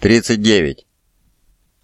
39.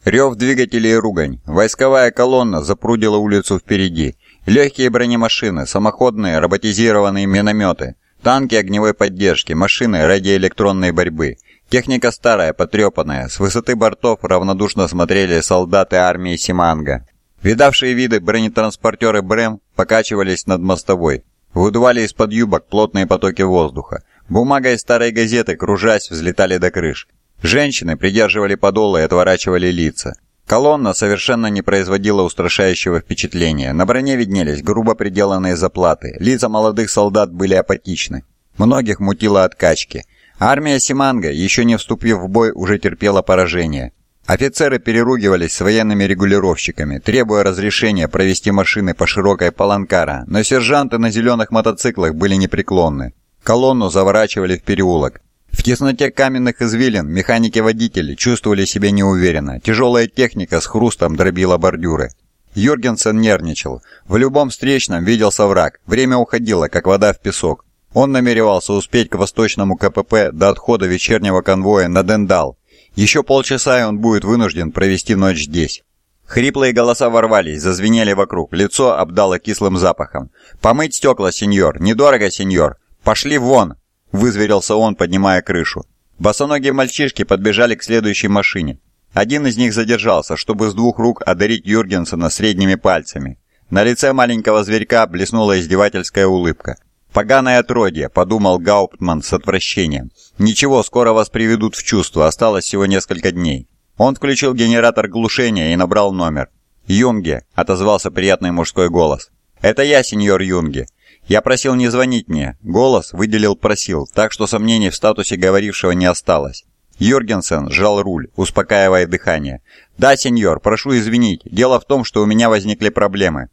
Рев двигателей и ругань. Войсковая колонна запрудила улицу впереди. Легкие бронемашины, самоходные роботизированные минометы, танки огневой поддержки, машины радиоэлектронной борьбы. Техника старая, потрепанная. С высоты бортов равнодушно смотрели солдаты армии Симанга. Видавшие виды бронетранспортеры БРЭМ покачивались над мостовой. Выдували из-под юбок плотные потоки воздуха. Бумага из старой газеты, кружась, взлетали до крыш. Женщины придерживали подолы и отворачивали лица. Колонна совершенно не производила устрашающего впечатления. На броне виднелись грубо приделанные заплаты. Лица молодых солдат были апатичны. Многих мутило от качки. Армия Симанга, еще не вступив в бой, уже терпела поражение. Офицеры переругивались с военными регулировщиками, требуя разрешения провести машины по широкой Паланкара, но сержанты на зеленых мотоциклах были непреклонны. Колонну заворачивали в переулок. В тесноте каменных извилин механики-водители чувствовали себя неуверенно. Тяжелая техника с хрустом дробила бордюры. Юргенсен нервничал. В любом встречном виделся враг. Время уходило, как вода в песок. Он намеревался успеть к восточному КПП до отхода вечернего конвоя на Дендал. Еще полчаса, и он будет вынужден провести ночь здесь. Хриплые голоса ворвались, зазвенели вокруг. Лицо обдало кислым запахом. «Помыть стекла, сеньор! Недорого, сеньор! Пошли вон!» Вызверился он, поднимая крышу. Босоногие мальчишки подбежали к следующей машине. Один из них задержался, чтобы с двух рук одарить Юргенсена средними пальцами. На лице маленького зверька блеснула издевательская улыбка. «Поганое отродье», — подумал Гауптман с отвращением. «Ничего, скоро вас приведут в чувство, осталось всего несколько дней». Он включил генератор глушения и набрал номер. «Юнге», — отозвался приятный мужской голос. «Это я, сеньор Юнге. Я просил не звонить мне. Голос выделил «просил», так что сомнений в статусе говорившего не осталось. Йоргенсен сжал руль, успокаивая дыхание. «Да, сеньор, прошу извинить. Дело в том, что у меня возникли проблемы».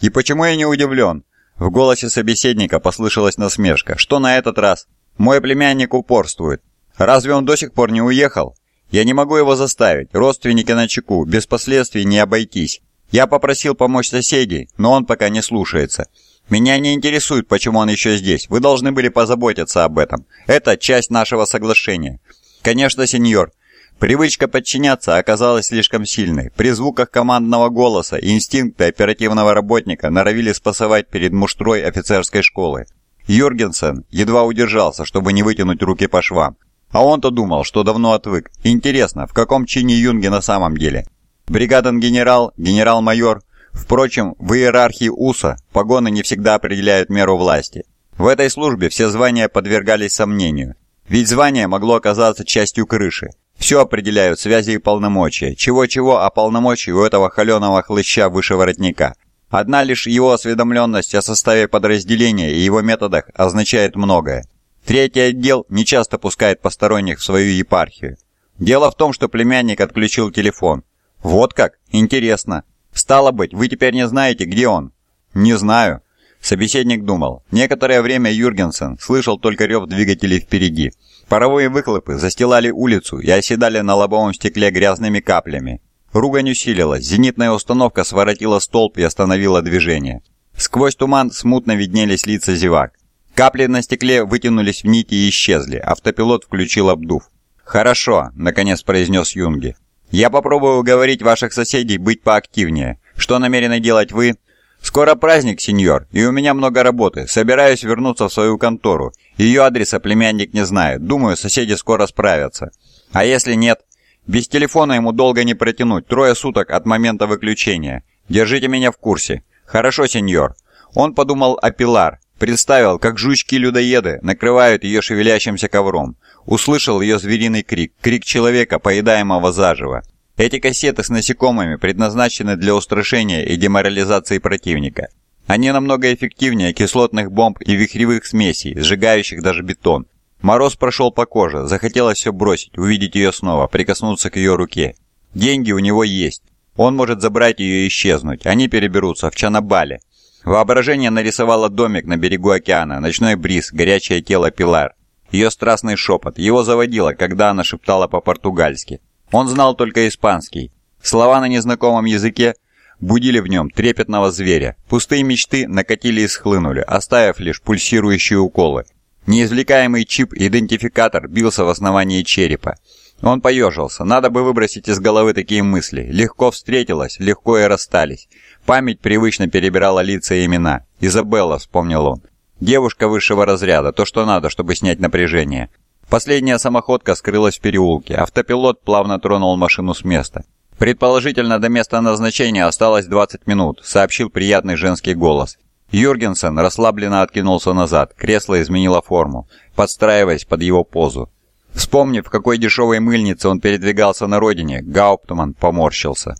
«И почему я не удивлен?» В голосе собеседника послышалась насмешка. «Что на этот раз?» «Мой племянник упорствует. Разве он до сих пор не уехал?» «Я не могу его заставить. Родственники на чеку. Без последствий не обойтись. Я попросил помочь соседей, но он пока не слушается. Меня не интересует, почему он еще здесь. Вы должны были позаботиться об этом. Это часть нашего соглашения. Конечно, сеньор. Привычка подчиняться оказалась слишком сильной. При звуках командного голоса инстинкты оперативного работника норовили спасовать перед муштрой офицерской школы. Юргенсен едва удержался, чтобы не вытянуть руки по швам. А он-то думал, что давно отвык. Интересно, в каком чине Юнги на самом деле? Бригаден-генерал, генерал-майор, Впрочем, в иерархии УСА погоны не всегда определяют меру власти. В этой службе все звания подвергались сомнению. Ведь звание могло оказаться частью крыши. Все определяют связи и полномочия. Чего-чего, а полномочий у этого холеного хлыща выше воротника. Одна лишь его осведомленность о составе подразделения и его методах означает многое. Третий отдел не часто пускает посторонних в свою епархию. Дело в том, что племянник отключил телефон. Вот как? Интересно. «Стало быть, вы теперь не знаете, где он?» «Не знаю». Собеседник думал. Некоторое время Юргенсен слышал только рев двигателей впереди. Паровые выхлопы застилали улицу и оседали на лобовом стекле грязными каплями. Ругань усилилась, зенитная установка своротила столб и остановила движение. Сквозь туман смутно виднелись лица зевак. Капли на стекле вытянулись в нити и исчезли, автопилот включил обдув. «Хорошо», — наконец произнес Юнги. Я попробую уговорить ваших соседей быть поактивнее. Что намерены делать вы? Скоро праздник, сеньор, и у меня много работы. Собираюсь вернуться в свою контору. Ее адреса племянник не знает. Думаю, соседи скоро справятся. А если нет? Без телефона ему долго не протянуть. Трое суток от момента выключения. Держите меня в курсе. Хорошо, сеньор. Он подумал о Пилар. Представил, как жучки-людоеды накрывают ее шевелящимся ковром. Услышал ее звериный крик, крик человека, поедаемого заживо. Эти кассеты с насекомыми предназначены для устрашения и деморализации противника. Они намного эффективнее кислотных бомб и вихревых смесей, сжигающих даже бетон. Мороз прошел по коже, захотелось все бросить, увидеть ее снова, прикоснуться к ее руке. Деньги у него есть. Он может забрать ее и исчезнуть. Они переберутся в Чанабале. Воображение нарисовало домик на берегу океана, ночной бриз, горячее тело Пилар. Ее страстный шепот, его заводило, когда она шептала по-португальски. Он знал только испанский. Слова на незнакомом языке будили в нем трепетного зверя. Пустые мечты накатили и схлынули, оставив лишь пульсирующие уколы. Неизвлекаемый чип-идентификатор бился в основании черепа. Он поежился. Надо бы выбросить из головы такие мысли. Легко встретилась, легко и расстались. Память привычно перебирала лица и имена. «Изабелла», — вспомнил он. «Девушка высшего разряда, то, что надо, чтобы снять напряжение». Последняя самоходка скрылась в переулке. Автопилот плавно тронул машину с места. «Предположительно, до места назначения осталось 20 минут», — сообщил приятный женский голос. Юргенсен расслабленно откинулся назад, кресло изменило форму, подстраиваясь под его позу. Вспомнив, в какой дешевой мыльнице он передвигался на родине, Гауптман поморщился.